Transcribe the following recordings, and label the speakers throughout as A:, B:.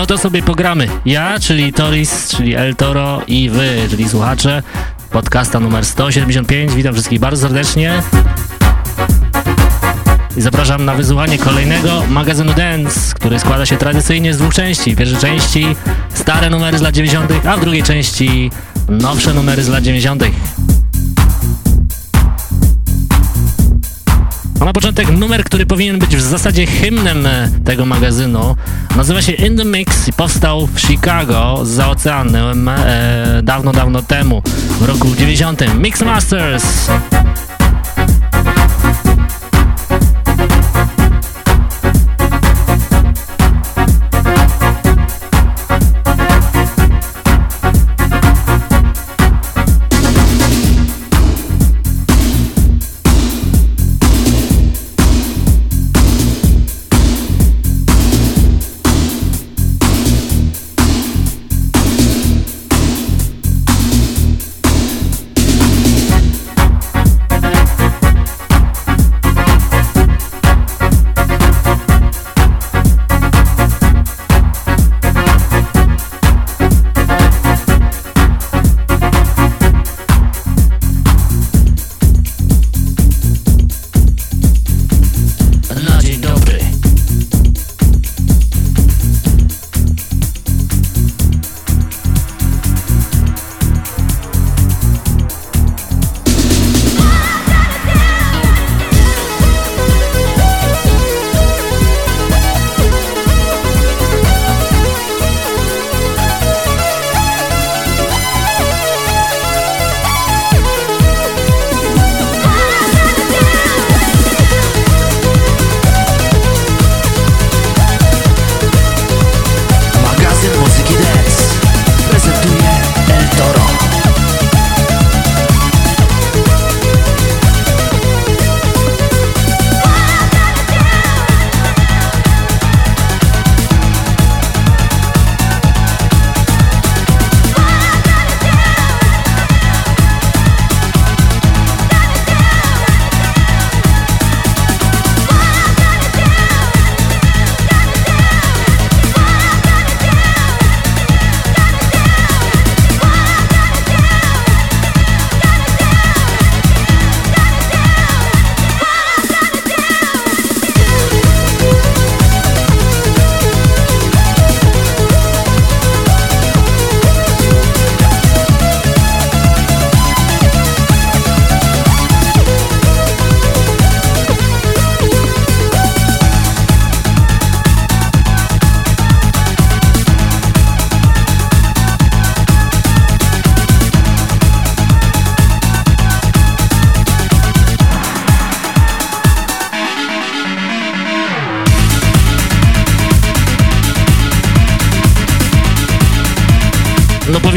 A: No to sobie pogramy. Ja, czyli Toris, czyli El Toro i wy, czyli słuchacze podcasta numer 175. Witam wszystkich bardzo serdecznie. I zapraszam na wysłuchanie kolejnego magazynu Dance, który składa się tradycyjnie z dwóch części. W pierwszej części stare numery z lat 90., a w drugiej części nowsze numery z lat 90. A na początek numer, który powinien być w zasadzie hymnem e, tego magazynu. Nazywa się In The Mix i powstał w Chicago za oceanem e, dawno, dawno temu, w roku 90. Mix Masters!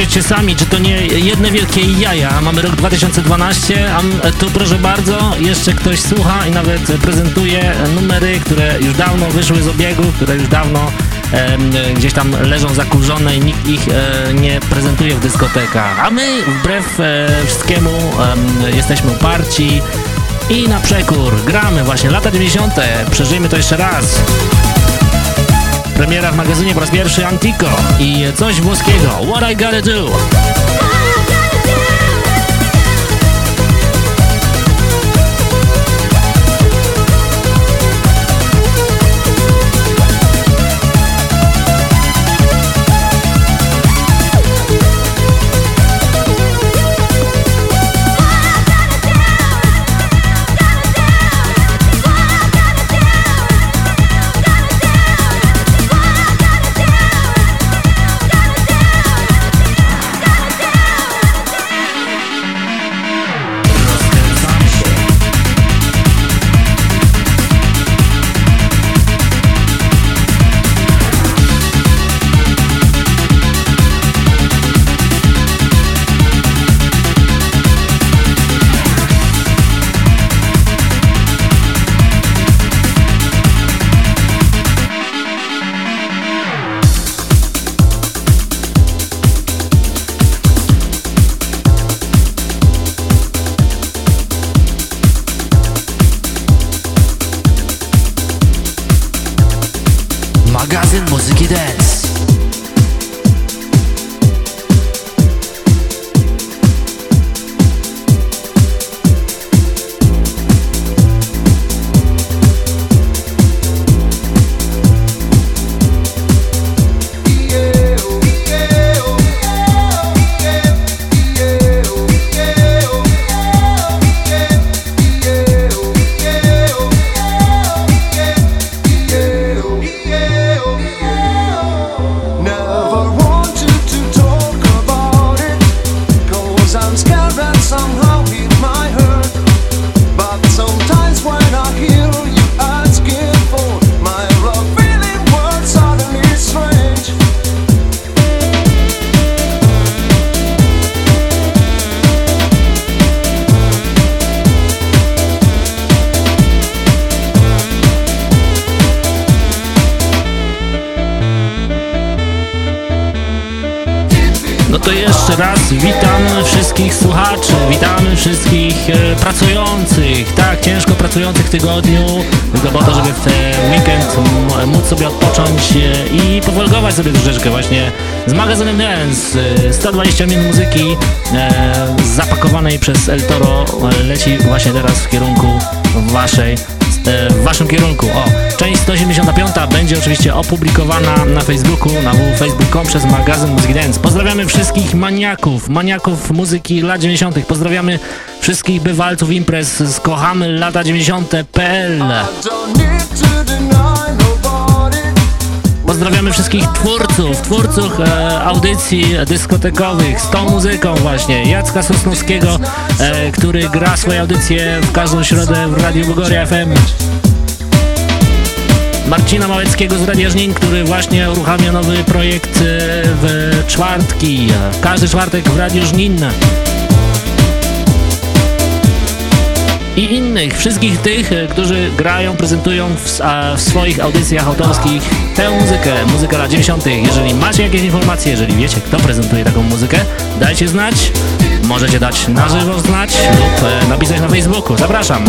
A: Powiedzcie sami, czy to nie jedne wielkie jaja. Mamy rok 2012, a tu proszę bardzo, jeszcze ktoś słucha i nawet prezentuje numery, które już dawno wyszły z obiegu, które już dawno e, gdzieś tam leżą zakurzone i nikt ich e, nie prezentuje w dyskotekach. A my wbrew e, wszystkiemu jesteśmy uparci i na przekór gramy właśnie lata 90. Przeżyjmy to jeszcze raz. Premiera w magazynie po raz pierwszy Antico i coś włoskiego. What I Gotta Do. 120 e, minut muzyki e, zapakowanej przez El Toro e, leci właśnie teraz w kierunku waszej w waszym kierunku. O, część 185 będzie oczywiście opublikowana na Facebooku, na www.facebook.com przez magazyn Muzyki Dance. Pozdrawiamy wszystkich maniaków, maniaków muzyki lat 90. Pozdrawiamy wszystkich bywalców imprez z kochamy lata 90.pl. Pozdrawiamy wszystkich twórców, twórców e, audycji dyskotekowych z tą muzyką właśnie. Jacka Sosnowskiego, e, który gra swoje audycje w każdą środę w Radiu Bogoria FM. Marcina Małeckiego z Radia Żnin, który właśnie uruchamia nowy projekt e, w czwartki. Każdy czwartek w Radiu Żnin. i innych, wszystkich tych, e, którzy grają, prezentują w, w, swoich audycjach autorskich tę muzykę, muzykę lat 90. Jeżeli macie jakieś informacje, jeżeli wiecie, kto prezentuje taką muzykę, dajcie znać, możecie dać na żywo znać lub e, napisać na Facebooku. Zapraszam!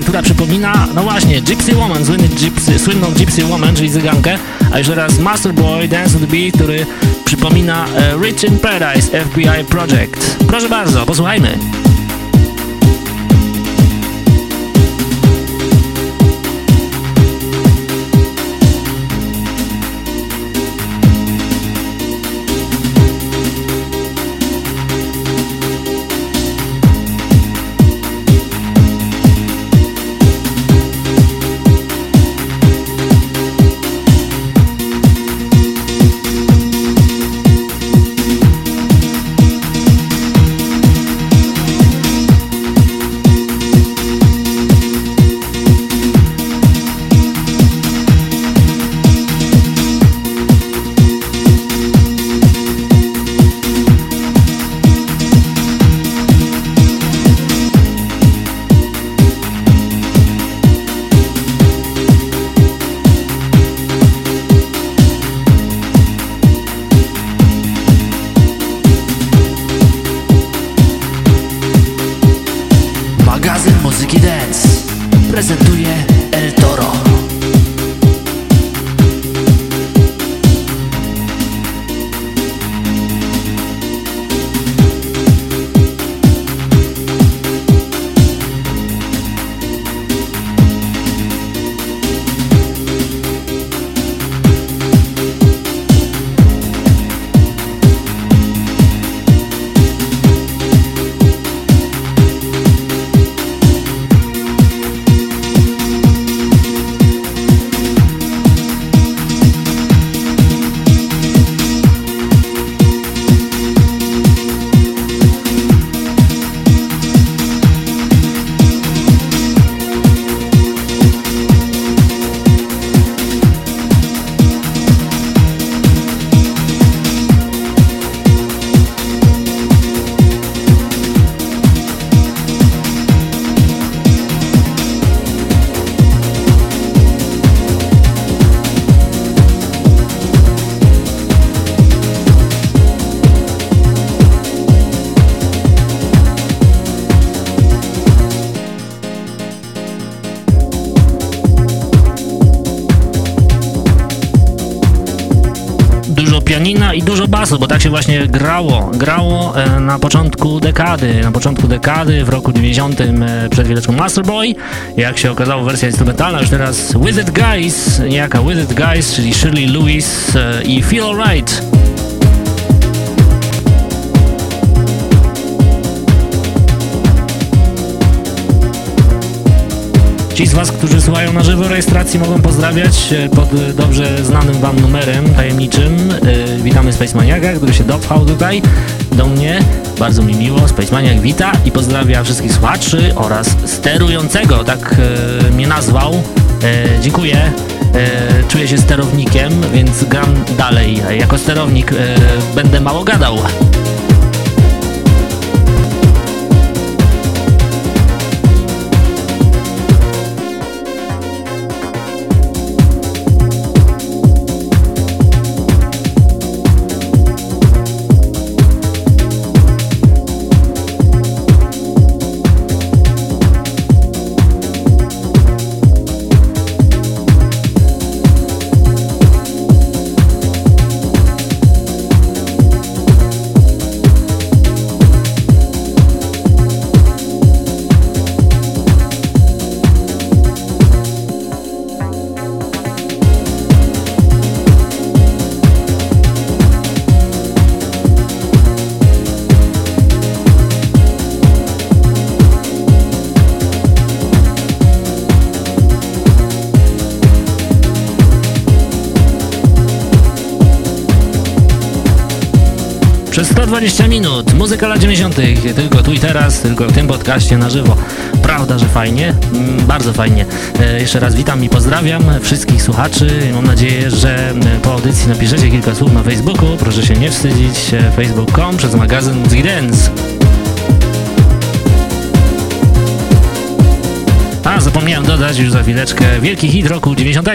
A: Która przypomina, no właśnie, Gypsy Woman, słynny gypsy, słynną Gypsy Woman, czyli zygankę, a już teraz Master Boy, Dance to the Beat, który przypomina uh, Rich in Paradise FBI Project. Proszę bardzo, posłuchajmy. Basu, bo tak się właśnie grało. Grało e, na początku dekady, na początku dekady w roku 90 e, przed chwileczką Masterboy. Jak się okazało wersja instrumentalna, już teraz Wizard Guys, niejaka Wizard Guys, czyli Shirley Lewis e, i Feel Alright. Ci z Was, którzy słuchają na żywo rejestracji mogą pozdrawiać e, pod dobrze znanym Wam numerem tajemniczym. E, witamy Space Maniaka, który się dopchał tutaj do mnie. Bardzo mi miło. Space Maniak wita i pozdrawia wszystkich słuchaczy oraz sterującego, tak e, mnie nazwał. E, dziękuję. Czuję się sterownikiem, więc gram dalej. Jako sterownik będę mało gadał. Muzyka lat 90. Tylko tu i teraz, tylko w tym podcaście na żywo. Prawda, że fajnie? Mm, bardzo fajnie. E, jeszcze raz witam i pozdrawiam wszystkich słuchaczy. Mam nadzieję, że e, po audycji napiszecie kilka słów na Facebooku. Proszę się nie wstydzić. E, Facebook.com przez magazyn Muzyki. A, zapomniałem dodać już za chwileczkę wielki hit roku 90.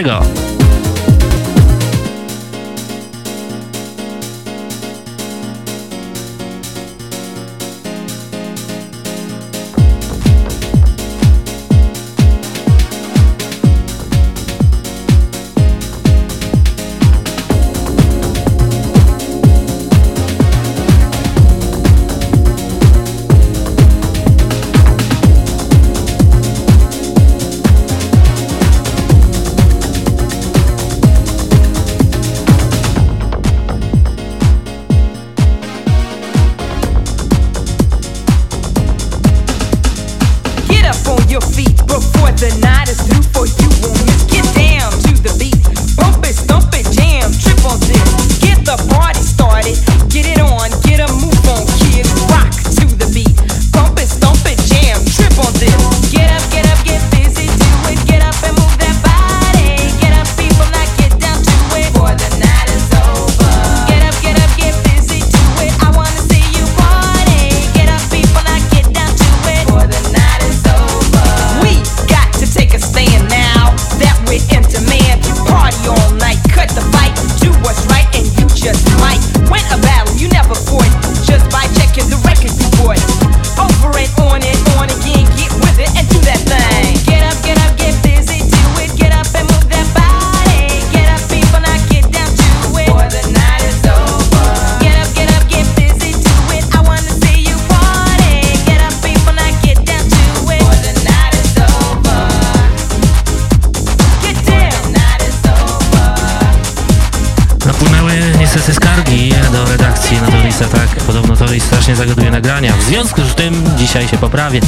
A: dzisiaj się poprawię.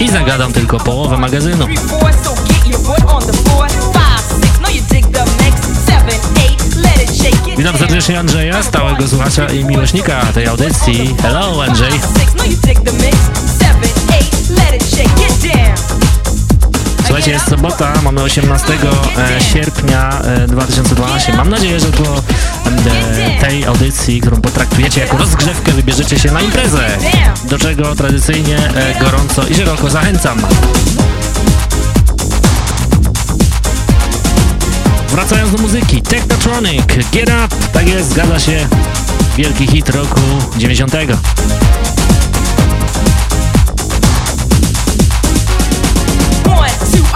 A: I zagadam tylko połowę magazynu. Witam serdecznie Andrzeja, stałego słuchacza i miłośnika tej audycji. Hello Andrzej. Słuchajcie, jest sobota, mamy 18 e, sierpnia 2012. E, Mam nadzieję, że po tej audycji, którą potraktujecie jako rozgrzewkę, wybierzecie się na imprezę, do czego tradycyjnie e, gorąco i szeroko zachęcam. Wracając do muzyki, Technotronic, Get Up, tak jest, zgadza się, wielki hit roku 90. One, two,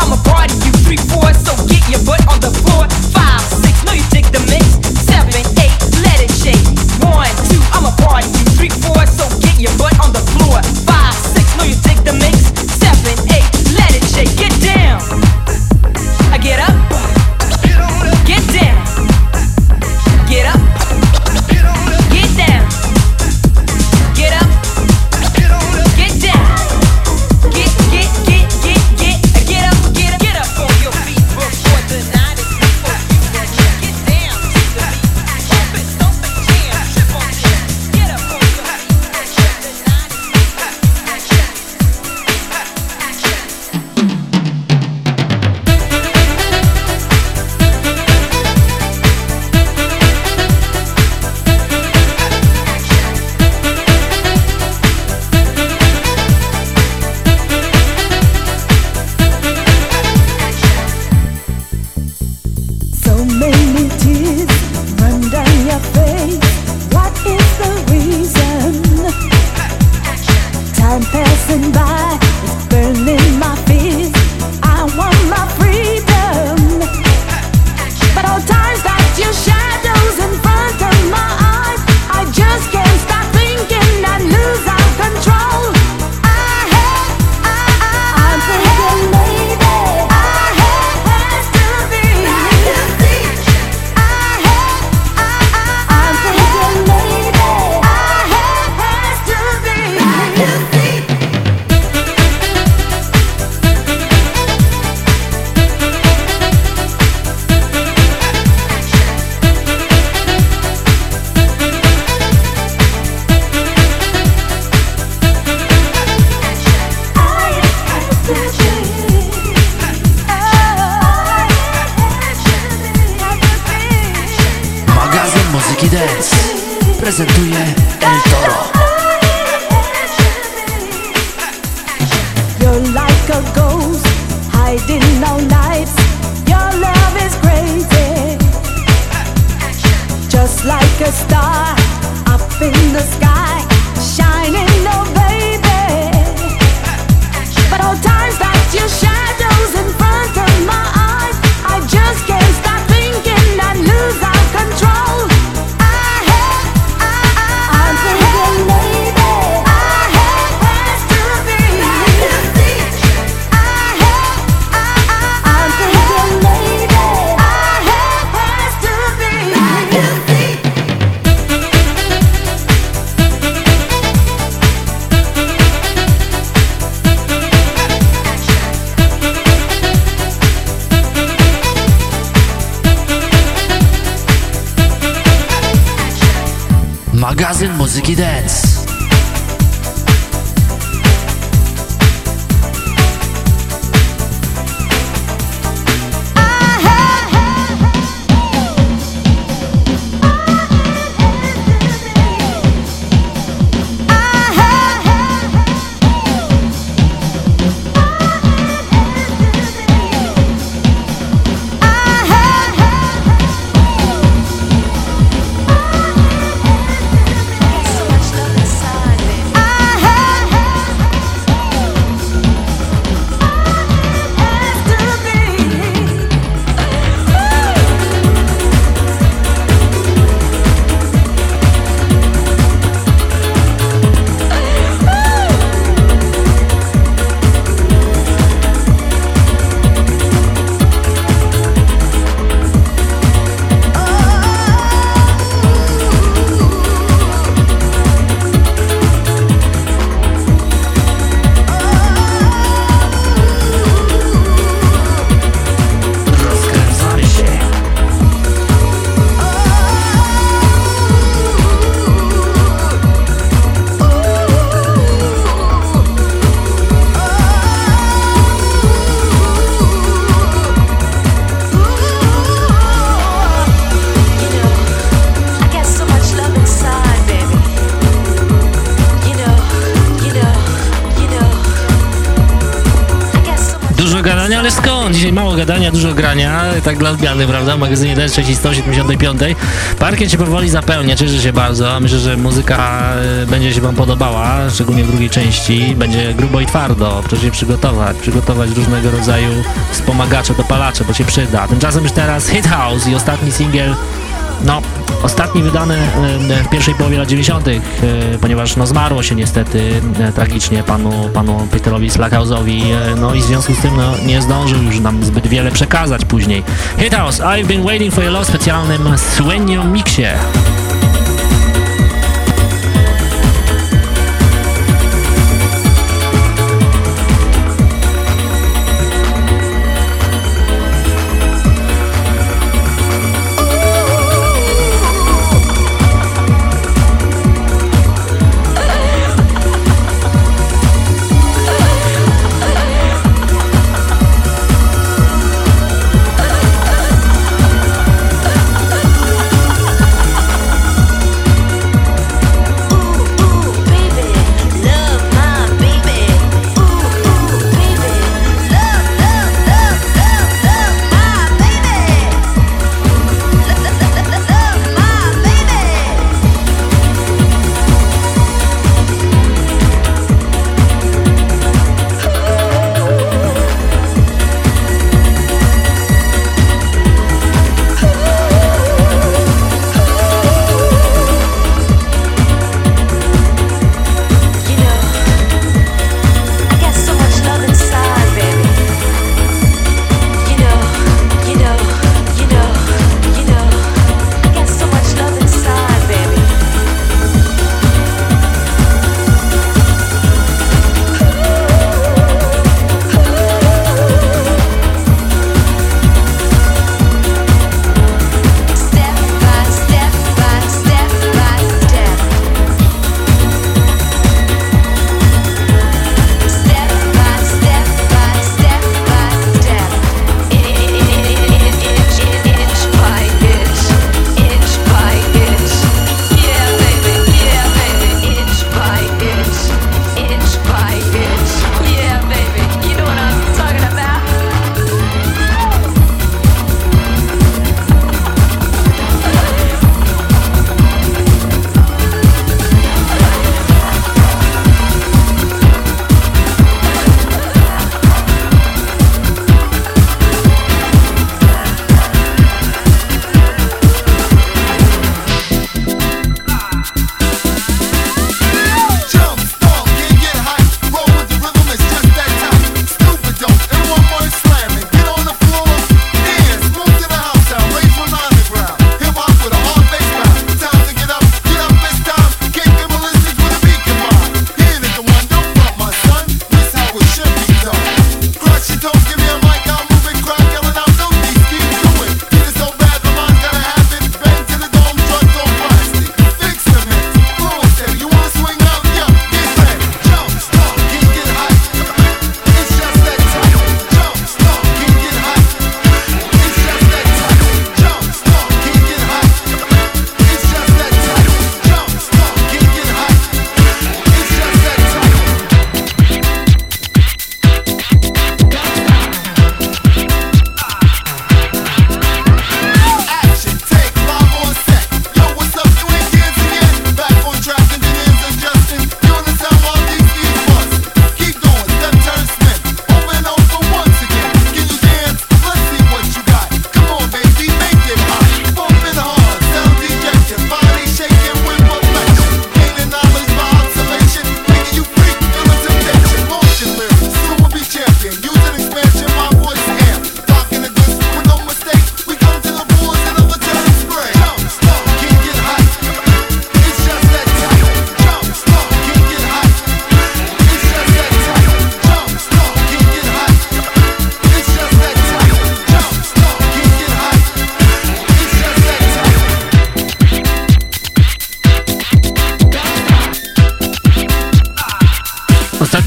A: tak dla odmiany, prawda, w magazynie D3 175. Parkiet się powoli zapełnia, cieszę się bardzo, myślę, że muzyka e, będzie się wam podobała, szczególnie w drugiej części, będzie grubo i twardo, proszę się przygotować, przygotować różnego rodzaju wspomagacze, dopalacze, bo się przyda. Tymczasem już teraz Hit House i ostatni singiel no, ostatni wydany w pierwszej połowie lat 90., e, ponieważ no, zmarło się niestety e, tragicznie panu, panu Peterowi Slackhouse'owi, no i w związku z tym no, nie zdążył już nam zbyt wiele przekazać później. Hit House, I've been waiting for your love w specjalnym Sueño Mixie.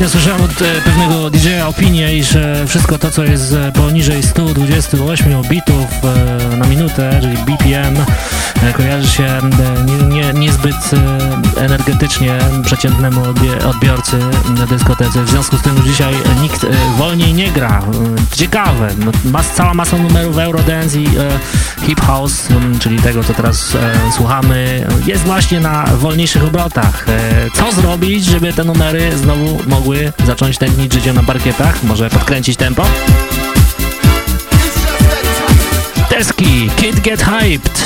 A: Ostatnio słyszałem od e, pewnego DJ-a opinię, iż e, wszystko to, co jest e, poniżej 128 bitów na minutę, czyli BPM, kojarzy się nie, nie, niezbyt energetycznie przeciętnemu odbiorcy na dyskotece. W związku z tym już dzisiaj nikt wolniej nie gra. Ciekawe. No, mas, cała masa numerów Eurodance i Hip House, czyli tego, co teraz słuchamy, jest właśnie na wolniejszych obrotach. Co zrobić, żeby te numery znowu mogły zacząć tętnić życiem na parkietach? Może podkręcić tempo? Deski, Kid Get Hyped!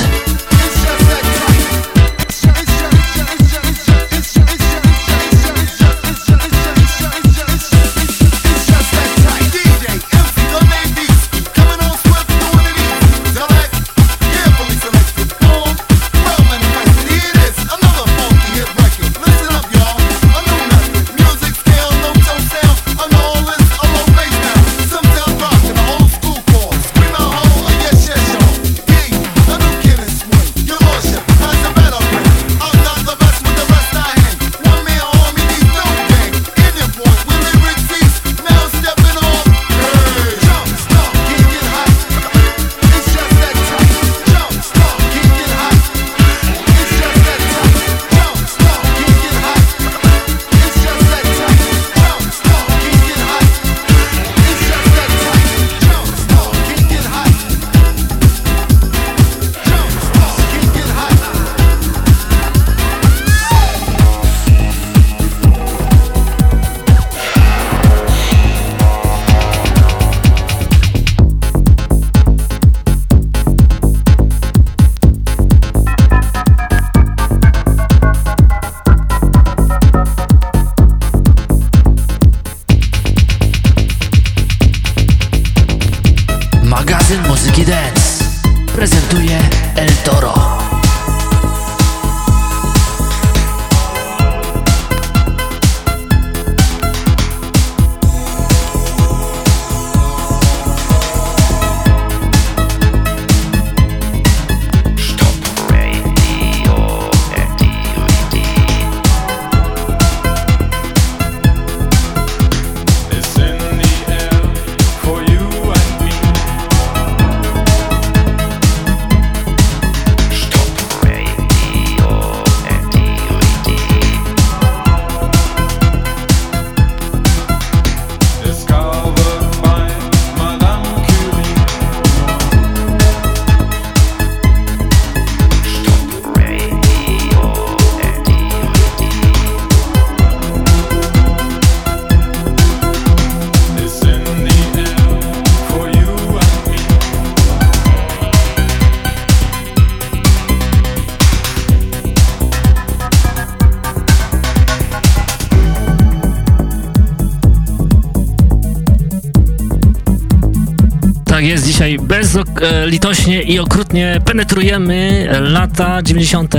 A: Litośnie i okrutnie penetrujemy lata 90.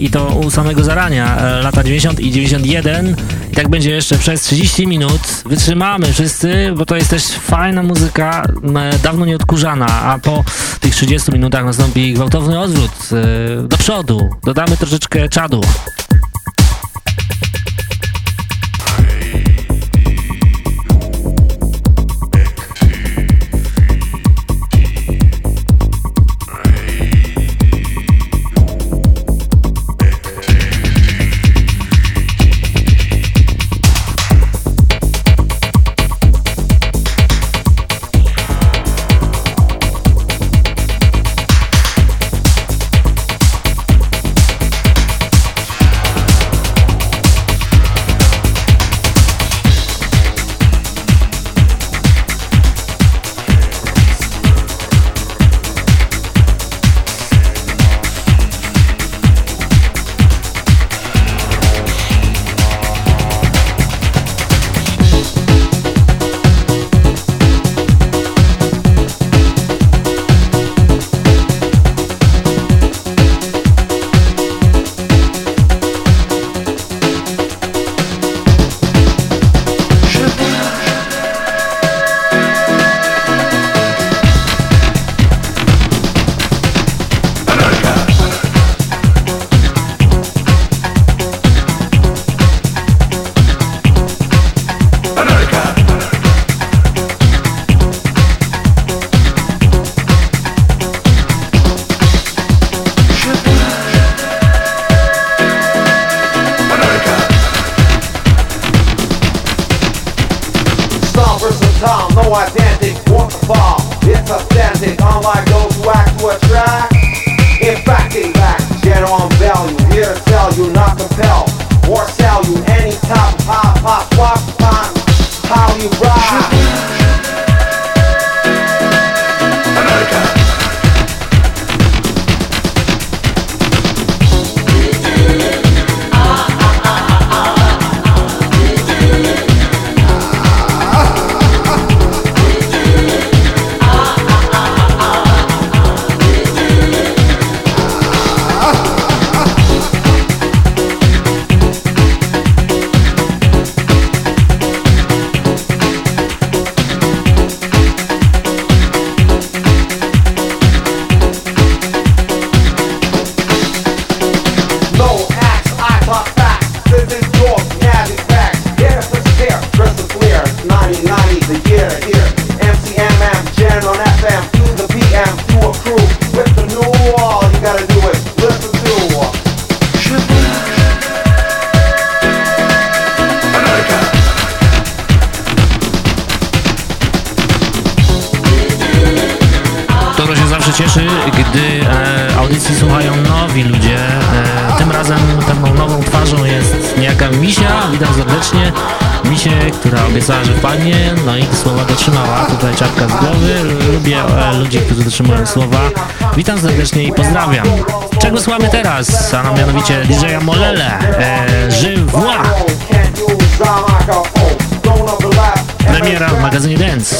A: i to u samego zarania. Lata 90 i 91. I tak będzie jeszcze przez 30 minut. Wytrzymamy wszyscy, bo to jest też fajna muzyka, dawno nie odkurzana, a po tych 30 minutach nastąpi gwałtowny odwrót e, do przodu. Dodamy troszeczkę czadu. Premiera w magazynie Dance.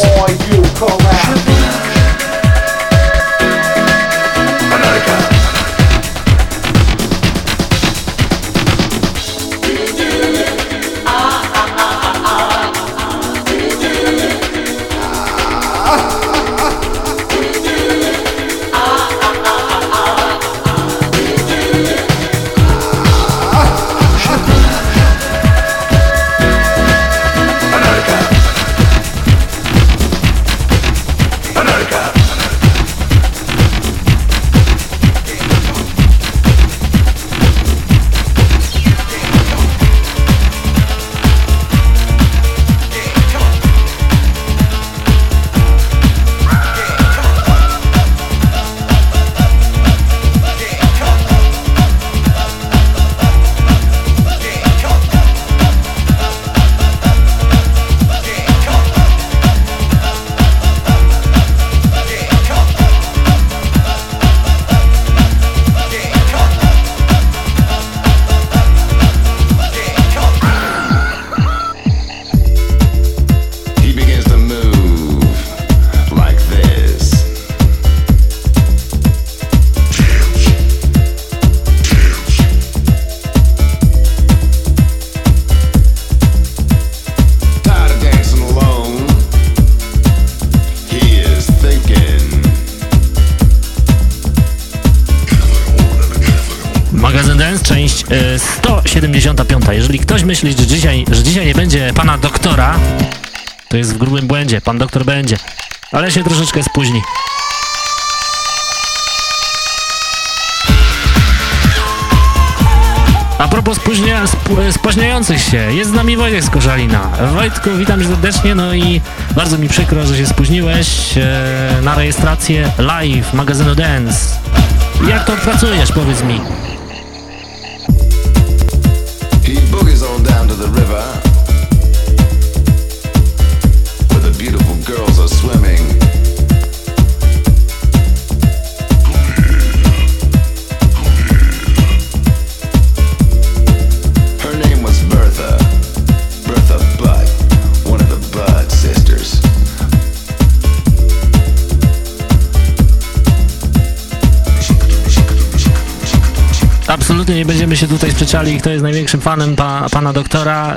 A: Jest w grubym błędzie. Pan doktor będzie, ale się troszeczkę spóźni. A propos spóźnia, spóźniających się, jest z nami Wojtek z. Wojtku, witam serdecznie, no i bardzo mi przykro, że się spóźniłeś e, na rejestrację live magazynu Dance. Jak to pracujesz, powiedz mi? Absolutnie nie będziemy się tutaj sprzeczali, kto jest największym fanem pa, pana doktora.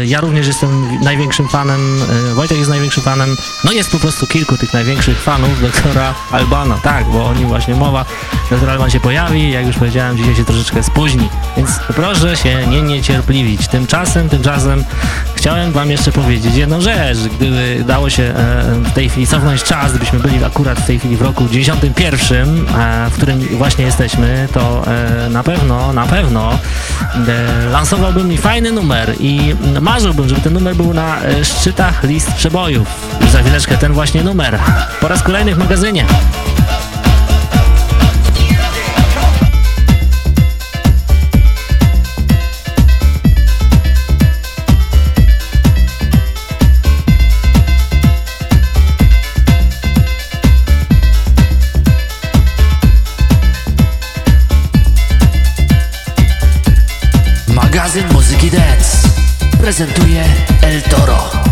A: Yy, ja również jestem największym fanem, yy, Wojtek jest największym fanem. No jest po prostu kilku tych największych fanów doktora Albana, tak, bo o nim właśnie mowa. Doktor Alban się pojawi, jak już powiedziałem, dzisiaj się troszeczkę spóźni, więc proszę się nie niecierpliwić. Tymczasem, tymczasem chciałem wam jeszcze powiedzieć jedną rzecz. Gdyby dało się e, w tej chwili cofnąć czas, gdybyśmy byli akurat w tej chwili w roku 91, e, w którym właśnie jesteśmy, to e, na pewno, na pewno lansowałbym mi fajny numer i marzyłbym, żeby ten numer był na szczytach list przebojów. Już za chwileczkę ten właśnie numer. Po raz kolejny w magazynie.
B: Prezentuje El Toro.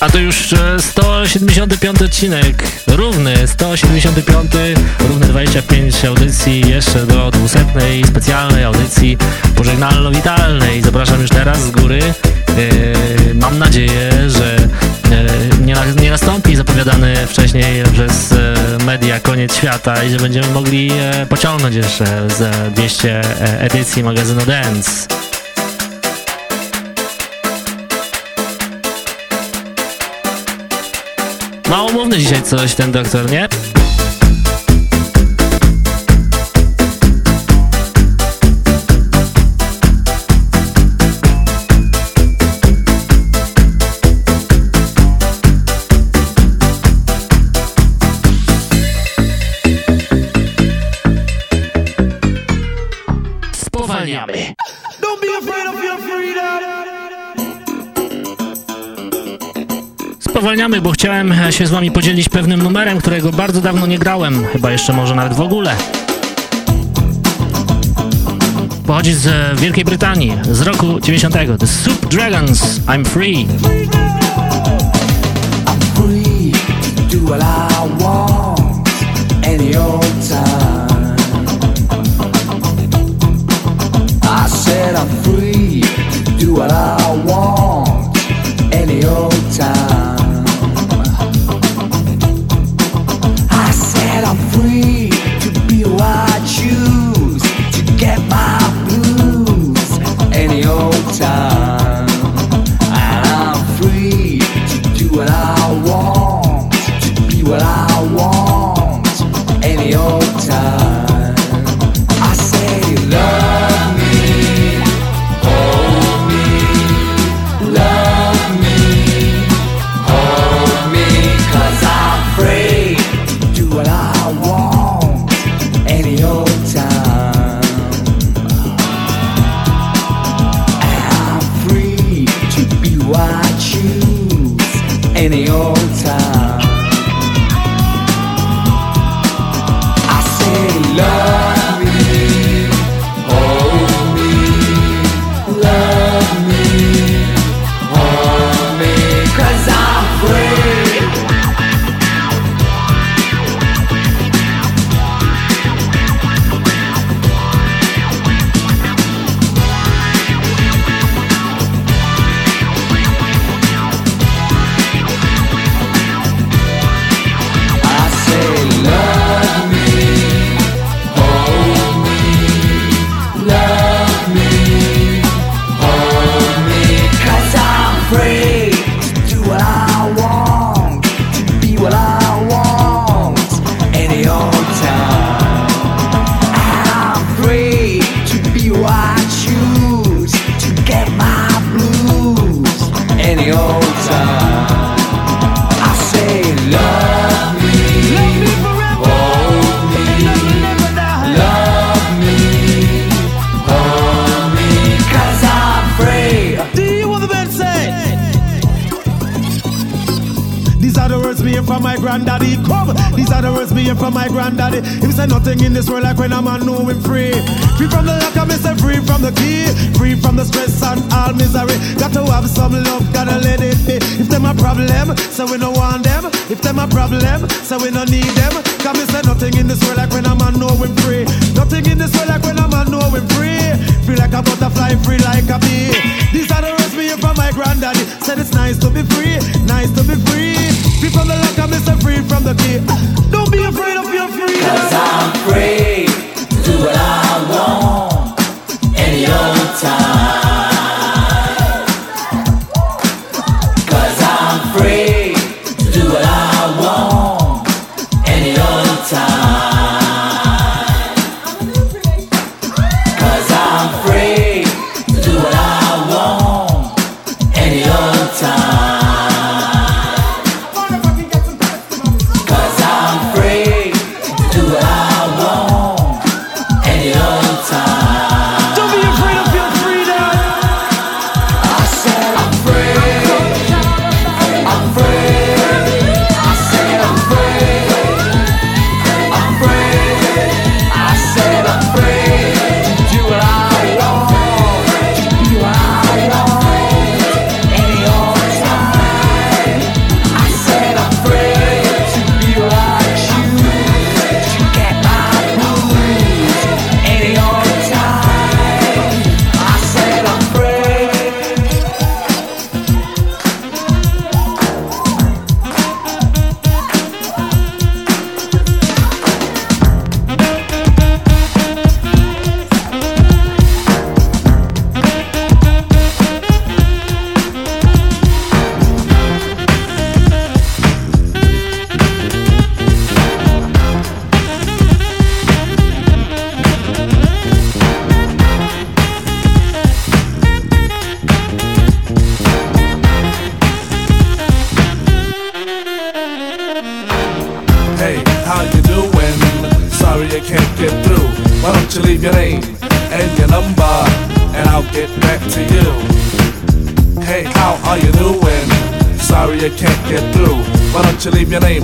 A: A to już 175 odcinek, równy 175, równy 25 audycji, jeszcze do 200 specjalnej audycji pożegnalno-witalnej. Zapraszam już teraz z góry. Yy, mam nadzieję, że yy, nie, nie, nastąpi zapowiadany wcześniej przez yy, media koniec świata i że będziemy mogli pociągnąć jeszcze z 200 yy, edycji magazynu Dance. Małomówny dzisiaj coś ten doktor, nie? Spowalniamy, bo chciałem się z wami podzielić pewnym numerem, którego bardzo dawno nie grałem, chyba jeszcze może nawet w ogóle. Pochodzi z Wielkiej Brytanii, z roku 90. The Soup Dragons, I'm Free. I'm free to do what I want any old time. I said I'm free to do what I want
C: my granddaddy. Come, these are the words me hear from my granddaddy. Him say nothing in this world like when a man know him free. Free from the lock, I say free from the key. Free from the stress and all misery. Got to have some love, gotta let it be. If them a problem, so we don't want them. If them a problem, so we don't need them. Cause me nothing in this world like when a man know him free. Nothing in this world like when a man know him free. Free like a butterfly, free like a bee. These are the words me hear from my granddaddy. Said it's nice to be free, nice to be free. Free from the lock, I'm free from the key. Don't be afraid of your freedom.
D: Cause I'm free do what I want any old time.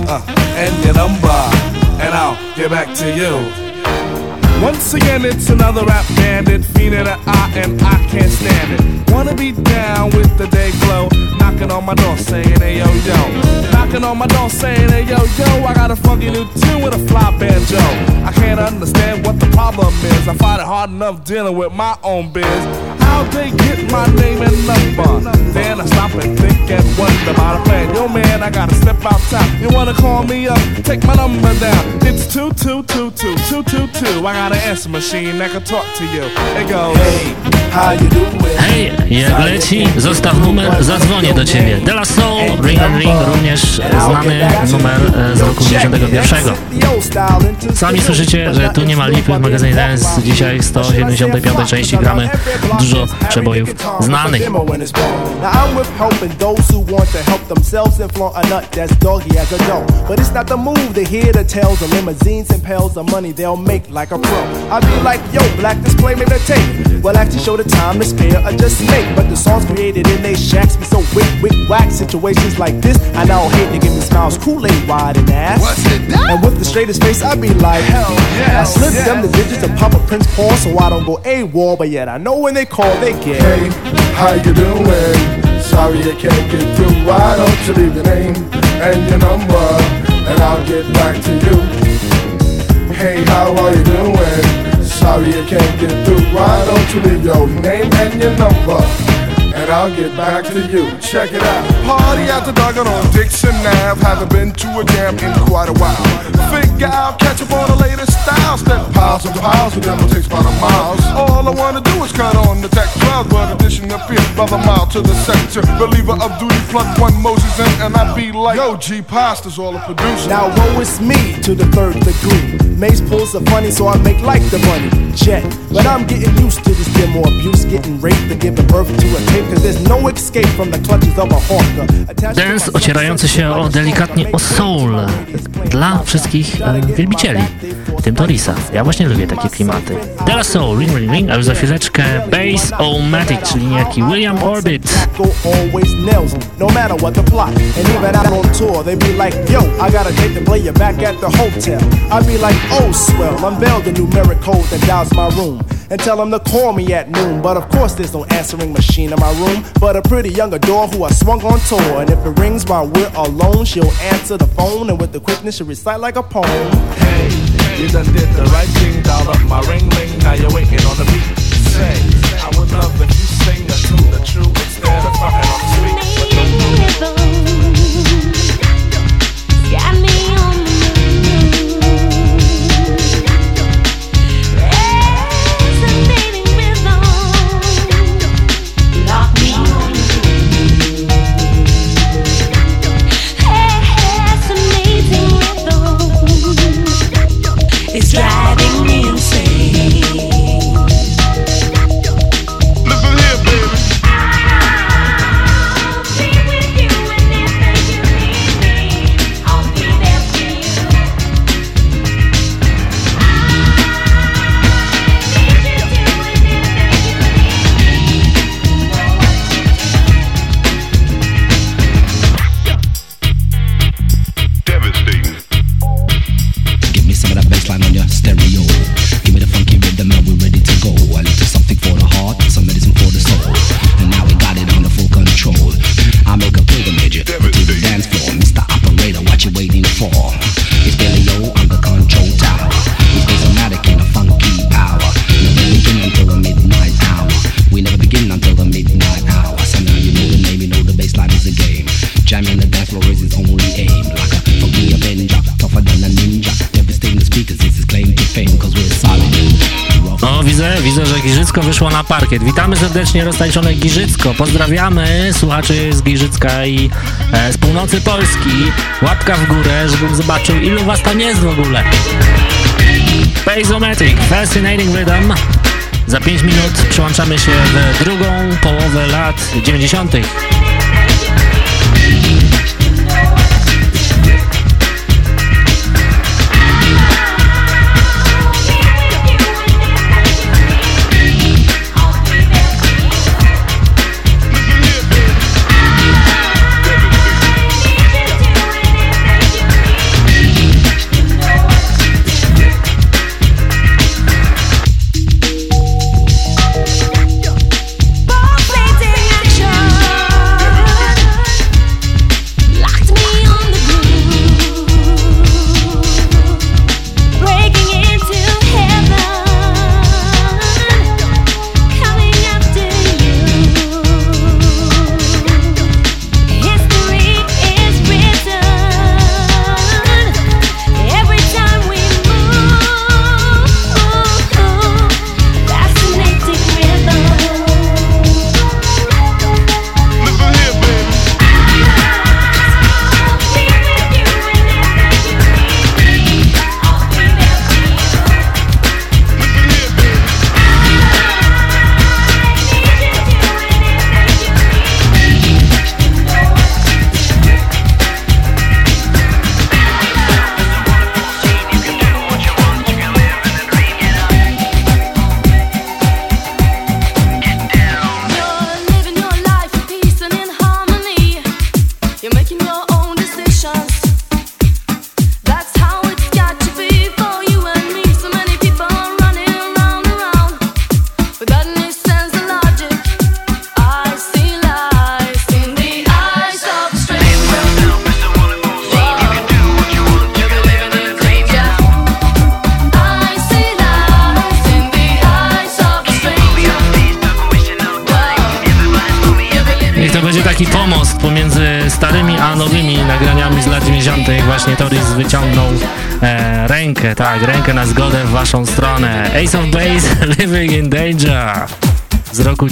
E: uh, and your number, and I'll get back to you. Once again, it's another enough dealing with my own biz. How they get my name and number? Then I stop and think and wonder about a plan. Yo, man, I gotta step out top. You wanna call me up? Take my number down. It's two two two two two two two. I got an answer machine that can talk to you. It goes. Hey, how you doing?
F: Hej, jak leci, zostaw numer, zadzwonię do ciebie. Della Soul, Ring and Ring, również znany numer z roku 91. Sami słyszycie, że tu nie ma lipy w magazynie Dance. Dzisiaj 175 części gramy dużo przebojów znanych. But it's not the move to hear the tales of limousines and pails of money they'll make like a pro. I be like, yo, black display, maybe the tape. Well, actually show the time to spare or just make. But the songs created in they shacks be so wick, wick, whack. Situations like this, I now hate to give me smiles, Kool-Aid wide and ass. What's it that? And with the straightest face, I be like, hell yeah. I slip yes. them the digits of Papa Prince Paul so I don't go AWOL, but yet I know when they call, they get.
G: Hey, how you doing? Sorry I can't get through. Why don't you leave your name and your number, and I'll get back to you. Hey, how are you doing? Sorry I can't get through. Why don't you leave your name and your number? I'll get back to you. Check it out.
E: Party after dark on Dixon Ave. Haven't been to a jam in quite a while. Figure I'll catch up on the latest styles. Step piles and piles, the demo takes about a. All I wanna do is cut on the tech 12, but addition appears by the mile to the sector. Believer of duty, plug one Moses in, and I be like, Yo, G Pasta's all the producer.
C: Now woe is me to the third degree. Mace pulls the funny, so I make like the money. Check. But I'm getting used to this demo abuse, getting raped and giving birth to a tape
B: Dance ocierający się o delikatnie o soul dla wszystkich e, wielbicieli, w tym Torisa. Ja właśnie lubię takie klimaty. Della Soul, ring ring ring, a już za chwileczkę Bass O-Matic, czyli niejaki William Orbit. No matter what the plot, and even out on tour, they be like, yo, I got a date to play you back at the hotel. I be like, swell, unveil the numeric code that dials my room. and tell them to call me at noon. But of course, there's no answering machine in my room, but a pretty young adore who I swung on tour. And if it rings while we're alone, she'll answer the phone, and with the quickness, she'll recite like a poem. Hey, you done did the right thing, dial up my ring ring. Now you're waiting on the beat. Say, I would love if you sing the tune, the true instead of fronting on the wyszło na parkiet. Witamy serdecznie roztańczone Giżycko. Pozdrawiamy słuchaczy z Giżycka i e, z północy Polski. Łapka w górę, żebym zobaczył ilu was tam jest w ogóle. Basomatic, Fascinating Rhythm. Za 5 minut przyłączamy się w drugą połowę lat 90.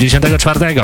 B: 94.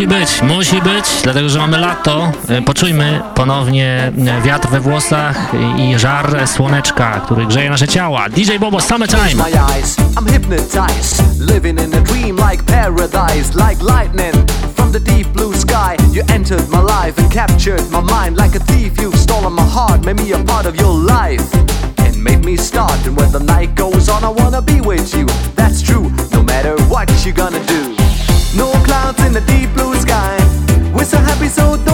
A: Musi być, musi być, dlatego że mamy lato. E, poczujmy ponownie e, wiatr we włosach i żar słoneczka, który grzeje nasze ciała. DJ Bobo, summertime! From the deep blue sky, you entered my life and captured my mind like a thief. You've stolen my heart, made me a part of your life. made me start. And when the night goes on, I wanna be with you. That's true, no matter what you're gonna so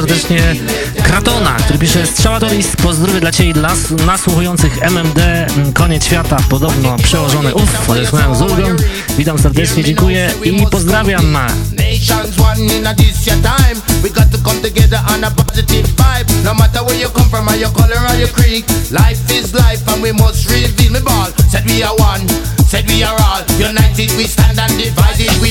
A: serdecznie Kratona, który pisze Strzała do list, pozdrowie dla Ciebie dla nasłuchujących MMD Koniec Świata, podobno przełożony uff, odesłałem z ulgą Witam serdecznie, dziękuję i pozdrawiam.
H: Said we are one, said we are all United we stand and divided we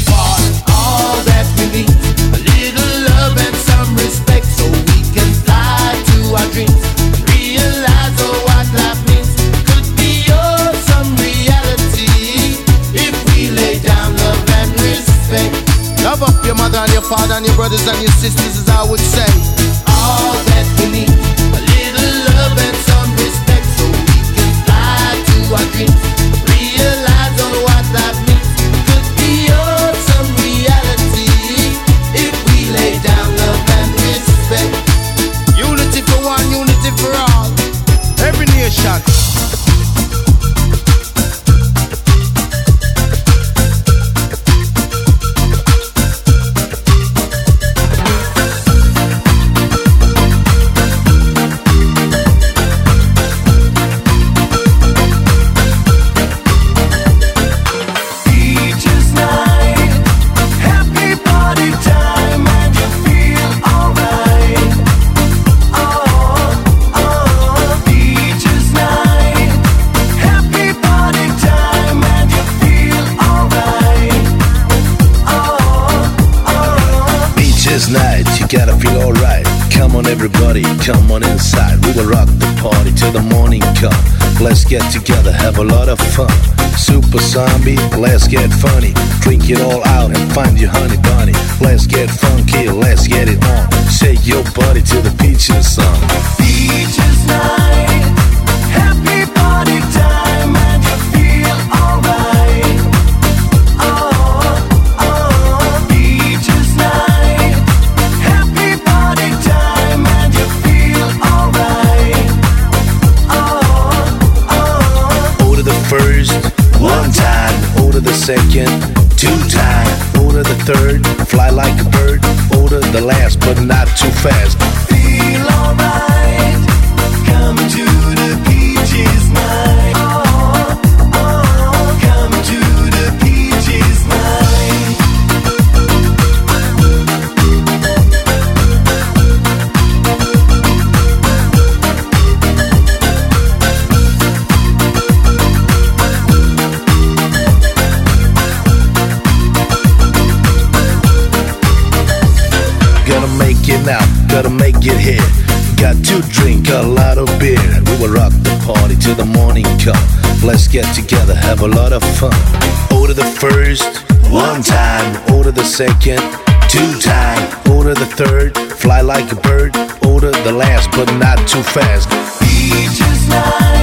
I: get funny. Drink it all out and find your honey. get together, have a lot of fun. Order the first, one time. Order the second, two time. Order the third, fly like a bird. Order the last, but not too fast.
J: Beach is nice.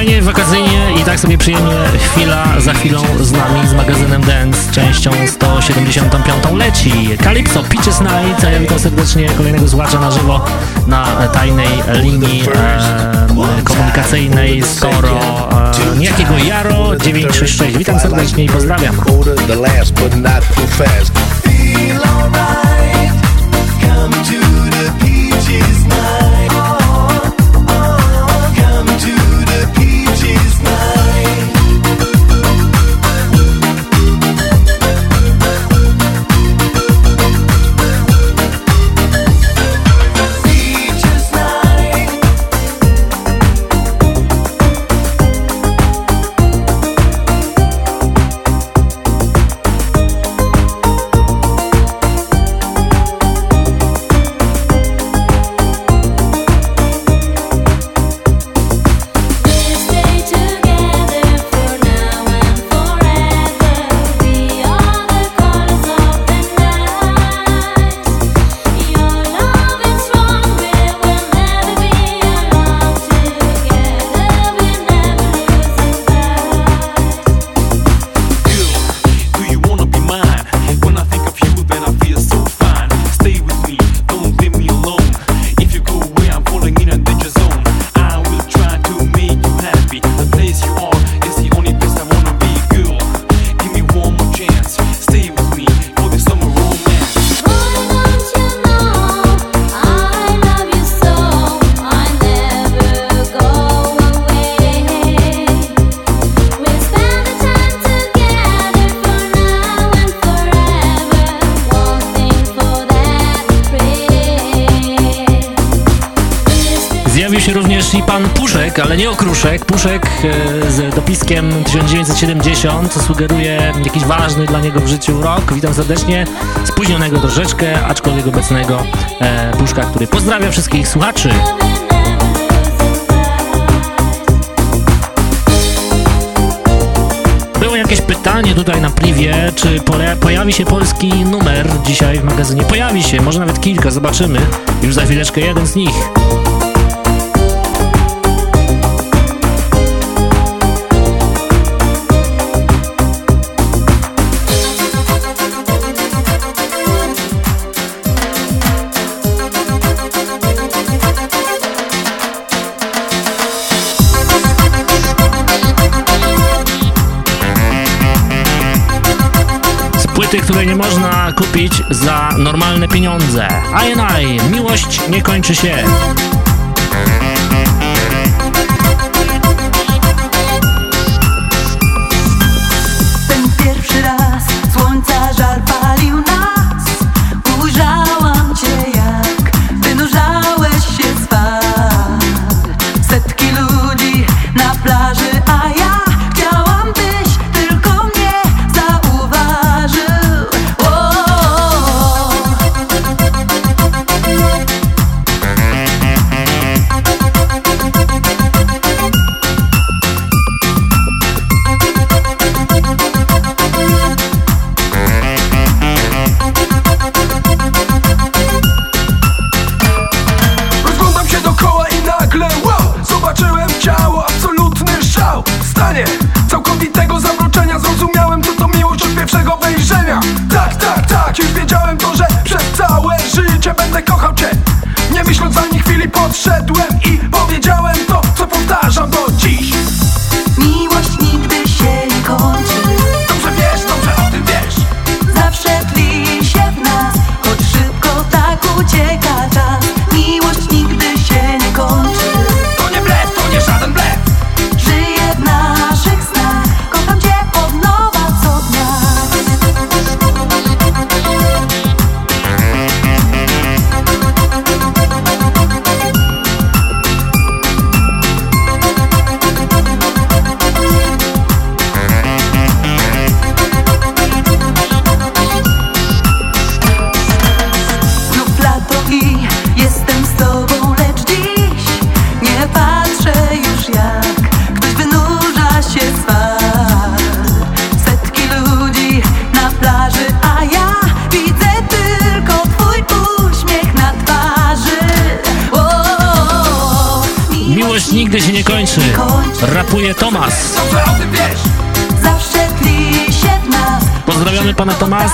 A: fajnie, wakacyjnie i tak sobie przyjemnie chwila za chwilą z nami, z magazynem Dance, częścią 175 leci. Calypso, Peaches Night, a ja witam serdecznie kolejnego złacza na żywo na tajnej linii e, komunikacyjnej skoro e, niejakiego Jaro 936. Witam serdecznie i pozdrawiam.
J: Come to the peaches
A: 50, co sugeruje jakiś ważny dla niego w życiu rok. Witam serdecznie spóźnionego troszeczkę, aczkolwiek obecnego e, który pozdrawia wszystkich słuchaczy. Było jakieś pytanie tutaj na priwie, czy pojawi się polski numer dzisiaj w magazynie. Pojawi się, może nawet kilka, zobaczymy. Już za chwileczkę jeden z nich. miłość nie kończy się.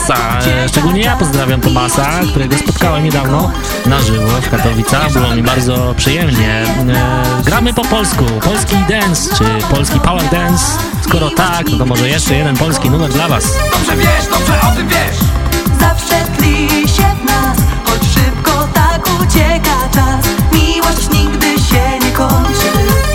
A: Tomasa. Szczególnie ja pozdrawiam Tomasa, którego spotkałem niedawno na żywo w Katowicach. Było mi bardzo przyjemnie. E, gramy po polsku. Polski dance, czy polski power dance. Skoro tak, to, to może jeszcze jeden polski numer dla Was.
K: Dobrze wiesz, dobrze o tym wiesz.
B: Zawsze tli się w nas, choć szybko tak ucieka czas. Miłość nigdy się nie kończy.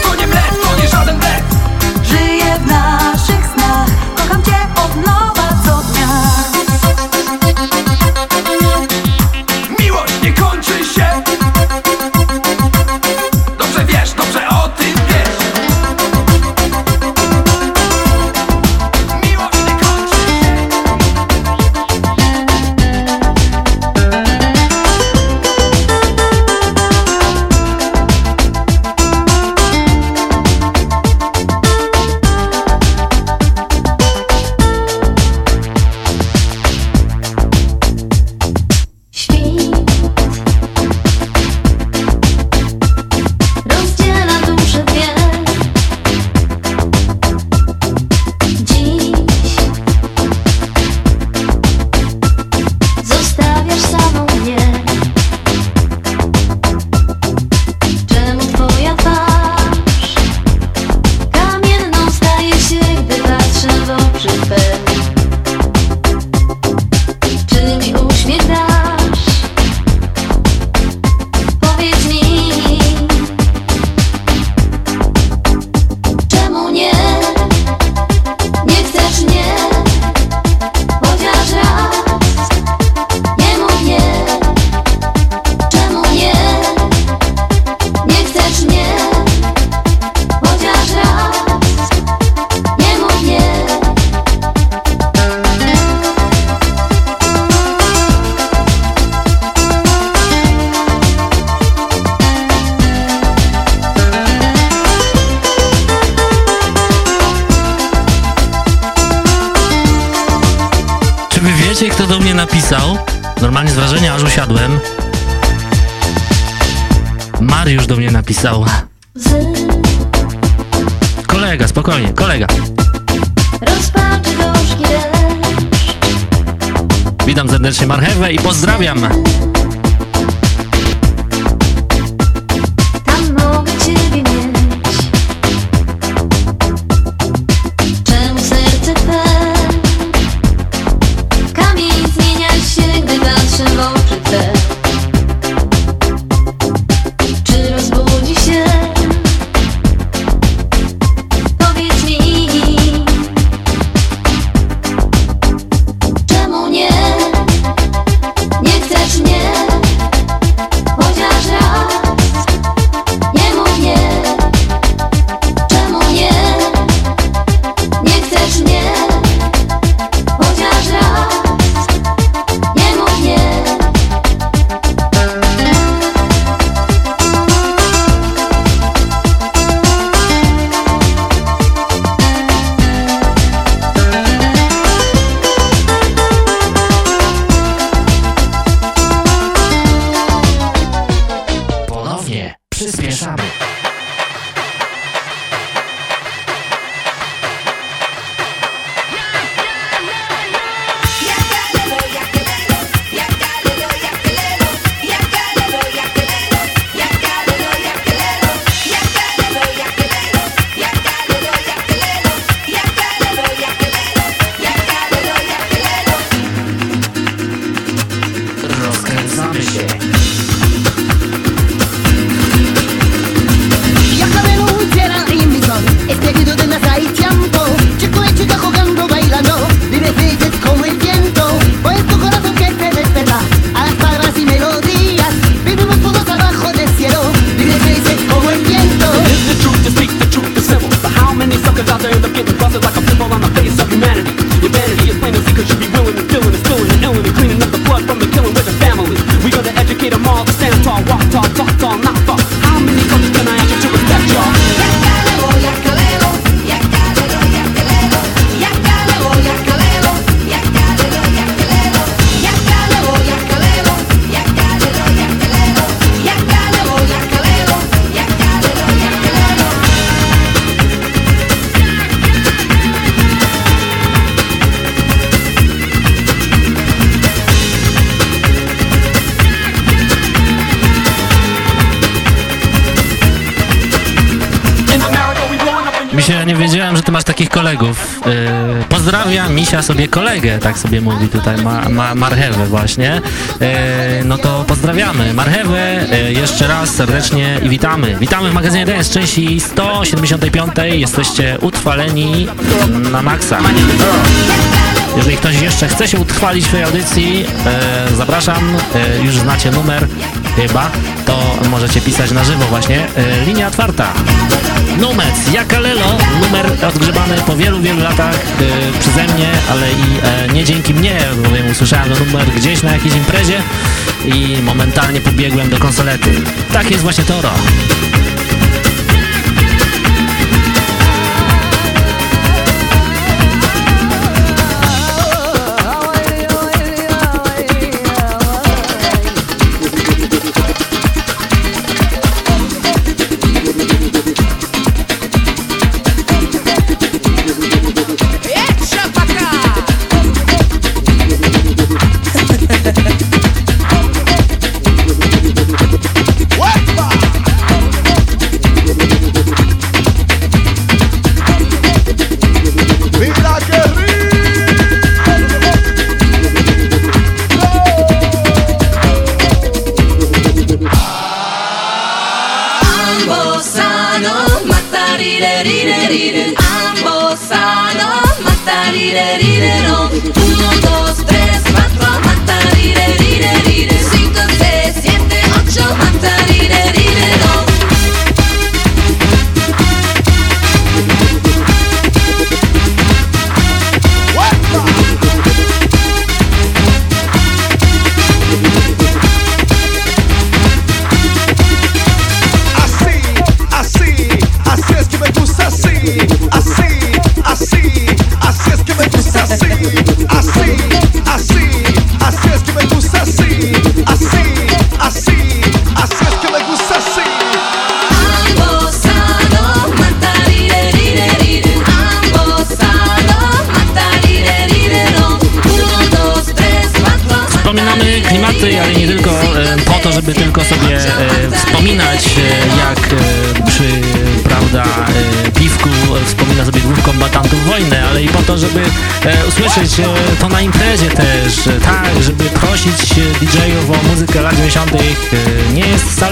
A: Misia sobie kolegę, tak sobie mówi tutaj, ma, ma Marchewę właśnie. Yy, no to pozdrawiamy Marchewę yy, jeszcze raz serdecznie i witamy. Witamy w magazynie Dance części 175. Jesteście utrwaleni na maksa. Jeżeli ktoś jeszcze chce się utrwalić w tej audycji, e, zapraszam, e, już znacie numer chyba, to możecie pisać na żywo właśnie. E, linia otwarta. Numec, Jakalelo, numer odgrzebany po wielu, wielu latach e, przeze mnie, ale i e, nie dzięki mnie, bowiem usłyszałem numer gdzieś na jakiejś imprezie i momentalnie pobiegłem do konsolety. Tak jest właśnie Toro.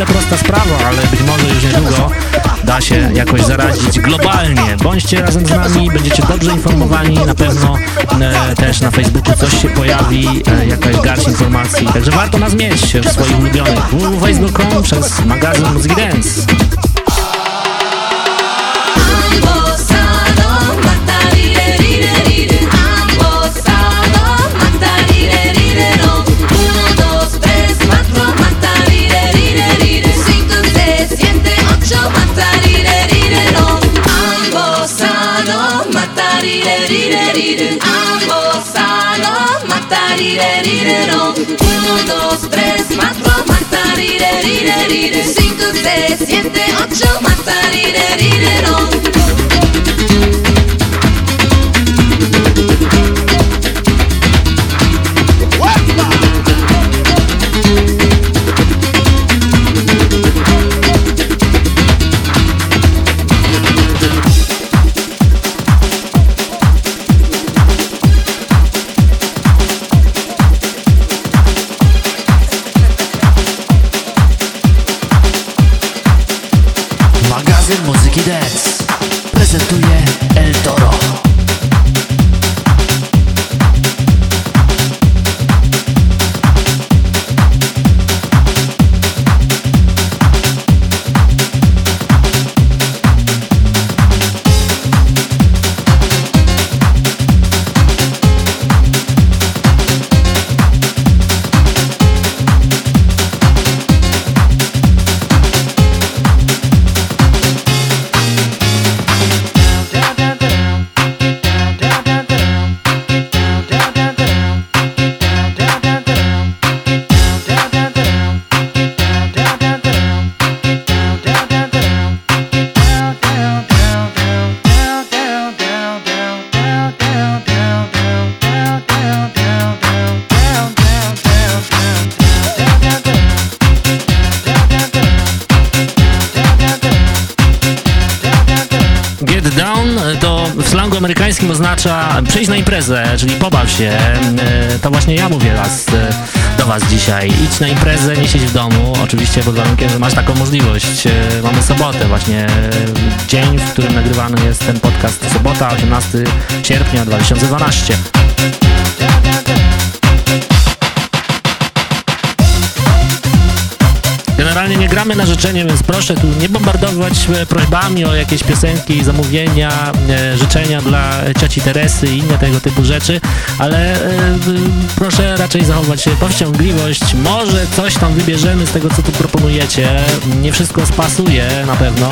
A: Wcale prosta sprawa, ale być może już niedługo da się jakoś zaradzić globalnie. Bądźcie razem z nami, będziecie dobrze informowani, na pewno e, też na Facebooku coś się pojawi, e, jakaś garść informacji, także warto nas mieć w swoich ulubionych www.facebook.com przez magazyn Muzyki Dance.
L: dos, tres, mató, matar, ire, ire, ire, cinco, seis, siete, ocho,
A: matar, ire, ire, no. Czyli pobaw się. E, To właśnie ja mówię was, e, do was dzisiaj. Idź na imprezę, nie siedź w domu. Oczywiście pod warunkiem, że masz taką możliwość. E, Mamy sobotę właśnie, dzień, w którym nagrywany jest ten podcast. Sobota, 18 sierpnia 2012. gramy na życzenie, więc proszę tu nie bombardować e, prośbami o jakieś piosenki, zamówienia, e, życzenia dla cioci Teresy i inne tego typu rzeczy, ale e, proszę raczej zachować powściągliwość. Może coś tam wybierzemy z tego, co tu proponujecie. Nie wszystko spasuje na pewno.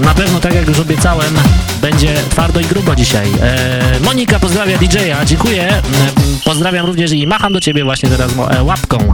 A: Na pewno, tak jak już obiecałem, będzie twardo i grubo dzisiaj. E, Monika pozdrawia DJ-a, dziękuję. E, pozdrawiam również i macham do ciebie właśnie teraz e, łapką.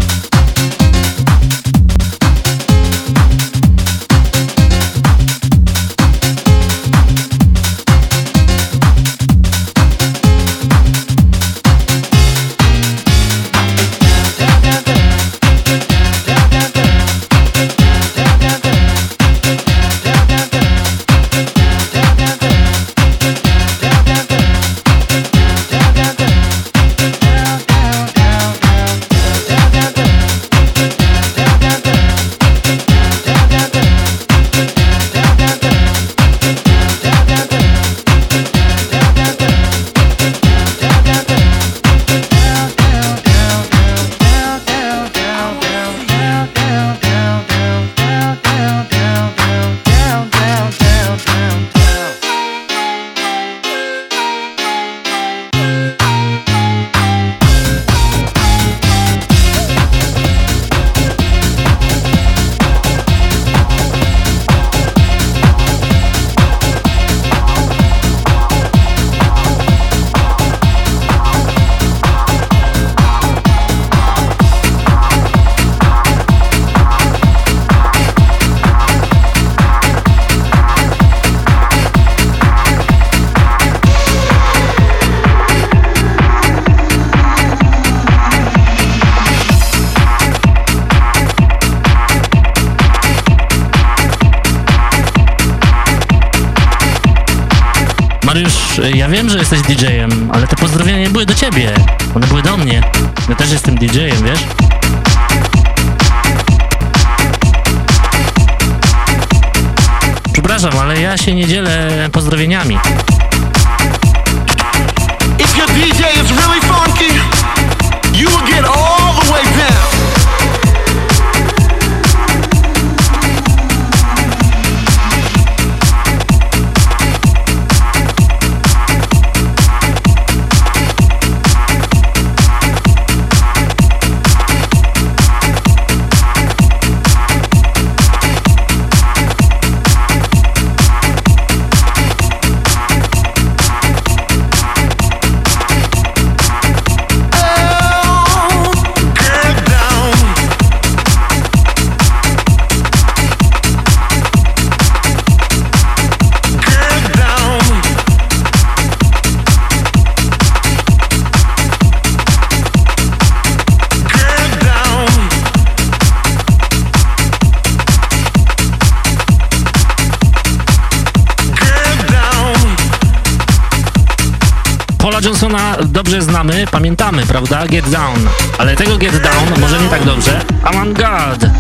A: Pamiętamy, prawda? Get Down. Ale tego Get Down może nie tak dobrze. Avantgarde.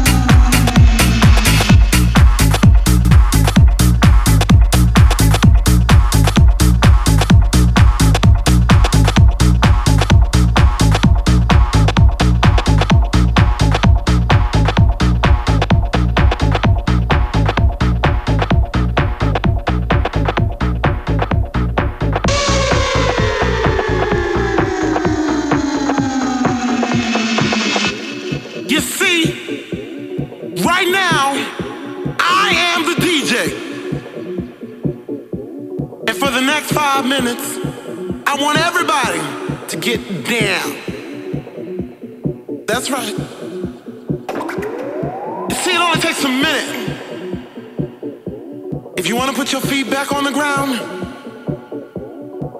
M: The ground,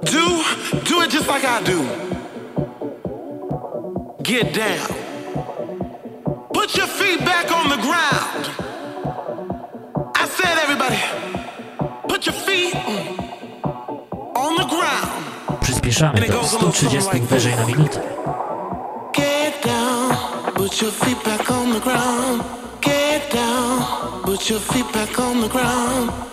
M: do do it just like I do. Get down. Put your feet back on the ground. I said, everybody, put your feet
N: Zapraszamy do 130 uderzeń na minutę.
M: Get down, put your feet back on the ground. Get down, put your feet back on the ground.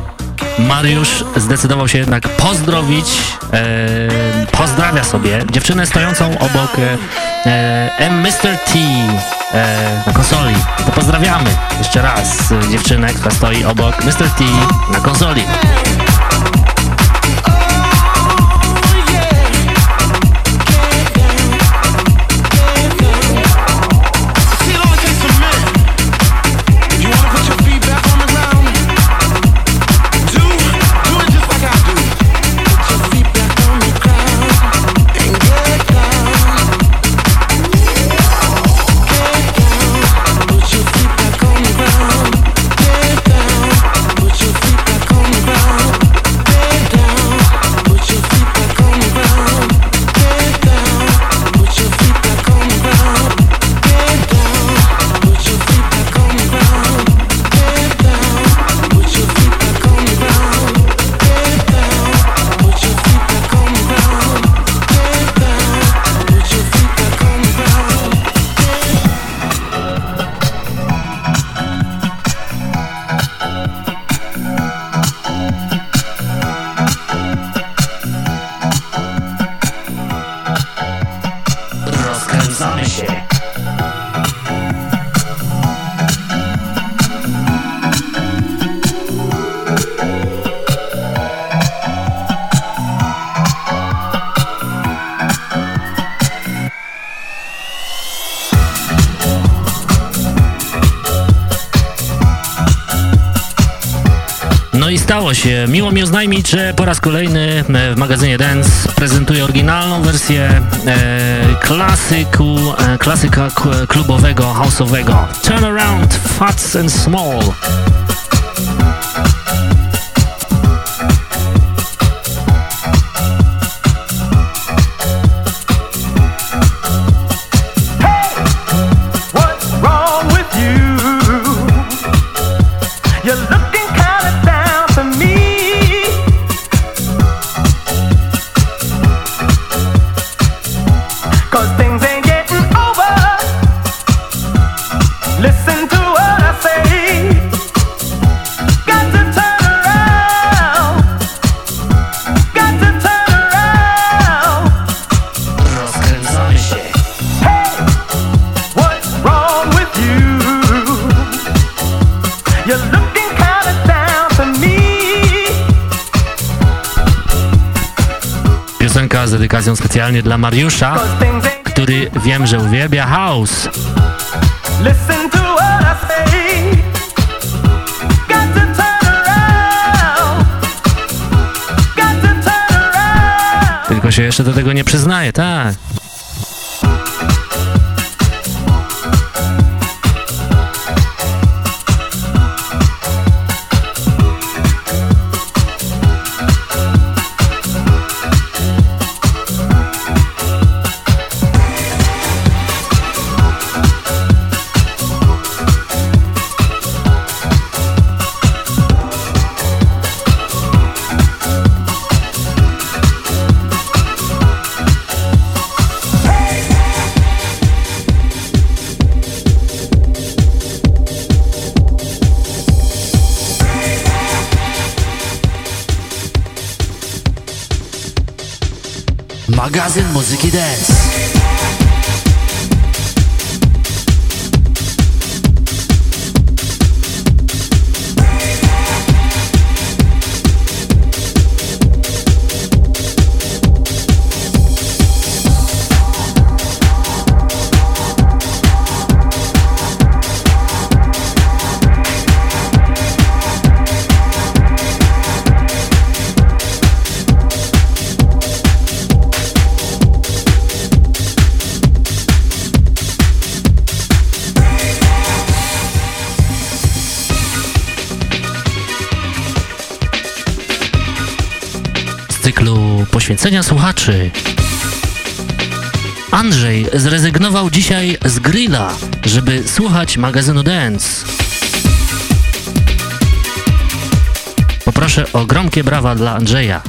A: Mariusz zdecydował się jednak pozdrowić, e, pozdrawia sobie dziewczynę stojącą obok e, e, Mr. T e, na konsoli. To pozdrawiamy jeszcze raz e, dziewczynę, która stoi obok Mr. T na konsoli. Że po raz kolejny e, w magazynie Dance prezentuję oryginalną wersję e, klasyku, e, klasyka klubowego, house'owego. Turn Around, Fats and Small. Specjalnie dla Mariusza, który wiem, że uwielbia house. Tylko się jeszcze do tego nie przyznaje, tak.
N: Magazyn Muzyki Dance.
A: Poświęcenia słuchaczy. Andrzej zrezygnował dzisiaj z grilla, żeby słuchać magazynu Dance. Poproszę o gromkie brawa dla Andrzeja.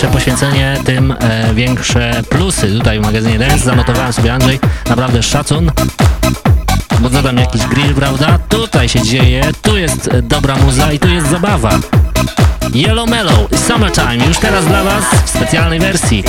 A: Większe poświęcenie, tym e, większe plusy. Tutaj w magazynie Dance zanotowałem sobie Andrzej, naprawdę szacun. Bo zadam jakiś grill, prawda? Tutaj się dzieje, tu jest dobra muza i tu jest zabawa. Yellow Mellow, Summertime, już teraz dla Was w specjalnej wersji.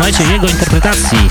A: Posłuchajcie jego interpretacji.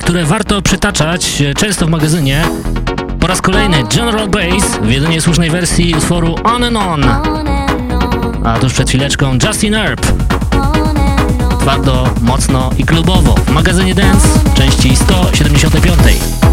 A: Które warto przytaczać e, często w magazynie, Po raz kolejny General Bass w jedynie słusznej wersji utworu On and On. A tuż przed chwileczką Justin Earp. Twardo, mocno i klubowo w magazynie Dance części 175.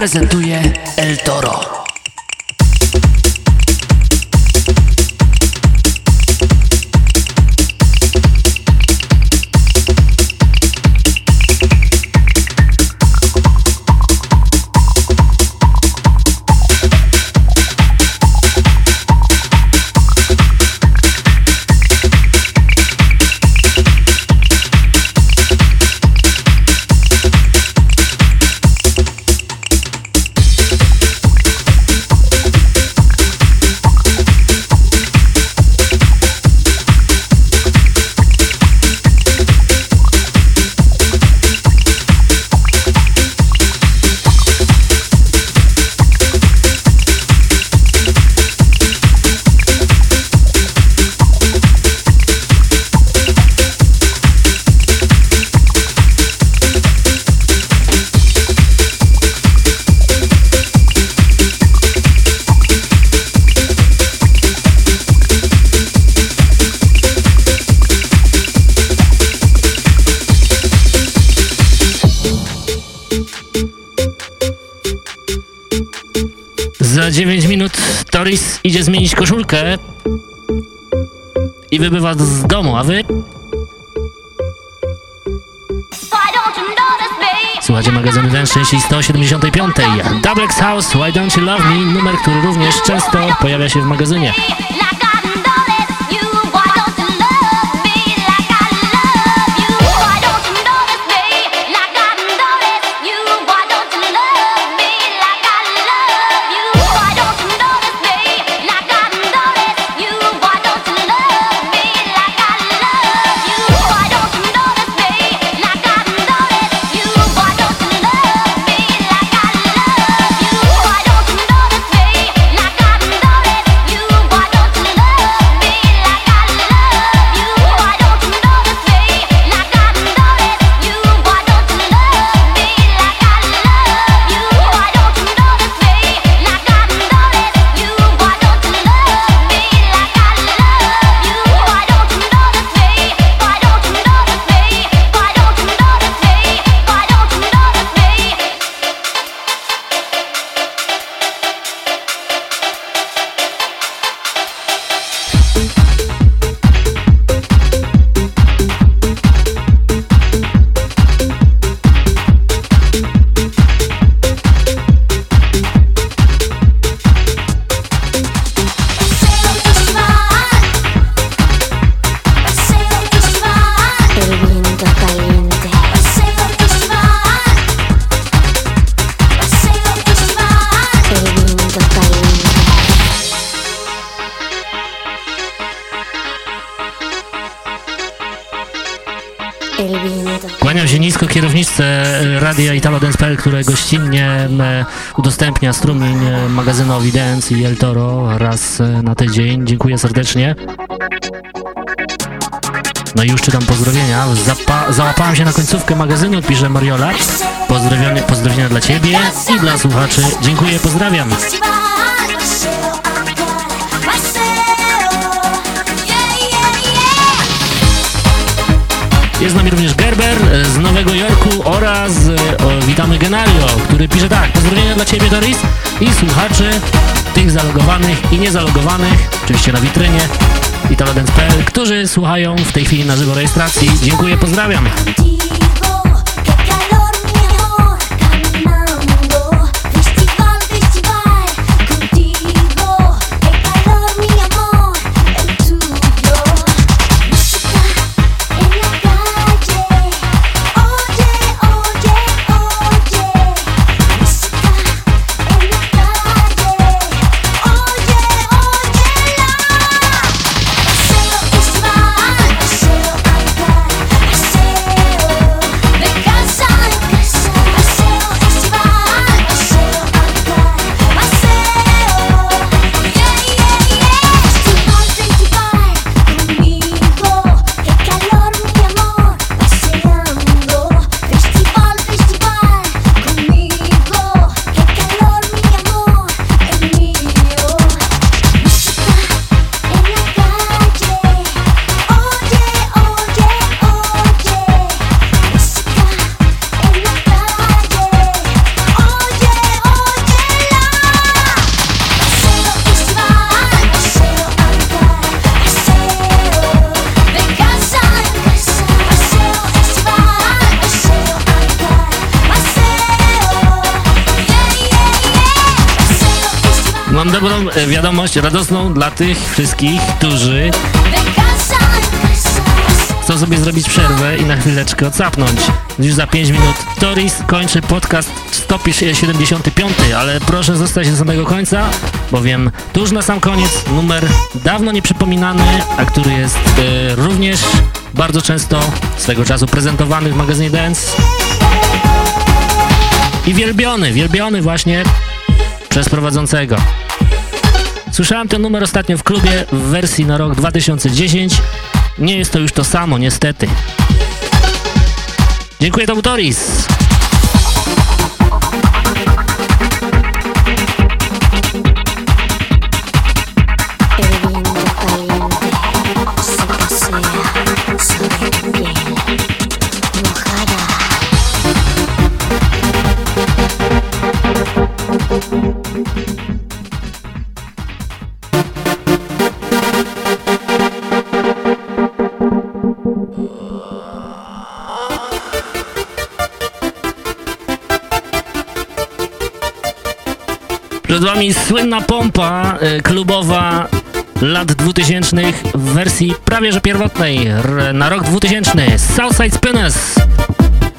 A: prezentuje
B: idzie zmienić koszulkę i wybywa z domu, a wy? Słuchajcie magazynu Dance części 175. Double X House, Why Don't You Love Me? Numer, który również często pojawia się w magazynie. Dance.pl, które gościnnie m, udostępnia strumień e, magazynowi Dance i El Toro raz e, na tydzień. Dziękuję serdecznie. No i już czytam pozdrowienia. Zapa- załapałem się na końcówkę magazynu, pisze Mariola. Pozdrowienia, pozdrowienia dla Ciebie i dla słuchaczy. Dziękuję, pozdrawiam. Jest z nami również Gerber e, z Nowego Jorku oraz e, o, witamy Genario, który pisze tak, pozdrowienia dla Ciebie Doris i słuchaczy, tych zalogowanych i niezalogowanych, oczywiście na witrynie italodance.pl, którzy słuchają w tej chwili na żywo rejestracji. Dziękuję, pozdrawiam.
A: Wiadomość radosną dla tych wszystkich, którzy chcą sobie zrobić przerwę i na chwileczkę odsapnąć. Już za 5 minut Toris kończy podcast 175, ale proszę zostać do samego końca, bowiem tuż na sam koniec numer dawno nieprzypominany, a który jest e, również bardzo często swego czasu prezentowany w magazynie Dance i wielbiony, wielbiony właśnie przez prowadzącego. Słyszałem ten numer ostatnio w klubie w wersji na rok 2010. Nie jest to już to samo, niestety. Dziękuję, to był Toris. Wami słynna pompa e, klubowa lat 2000 w wersji prawie że pierwotnej na rok 2000 Southside Spinners.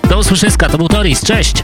A: Do usłyszyska, to był Toris, cześć!